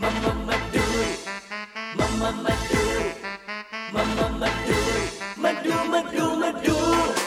Madu, madu, madu, madu.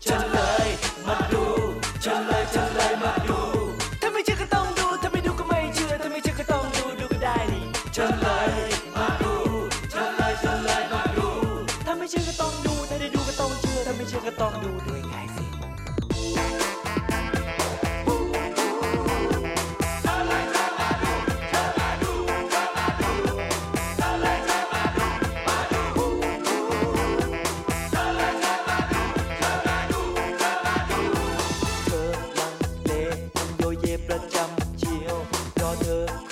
trả lời mà đủ trả lời trả lời mà đủ cho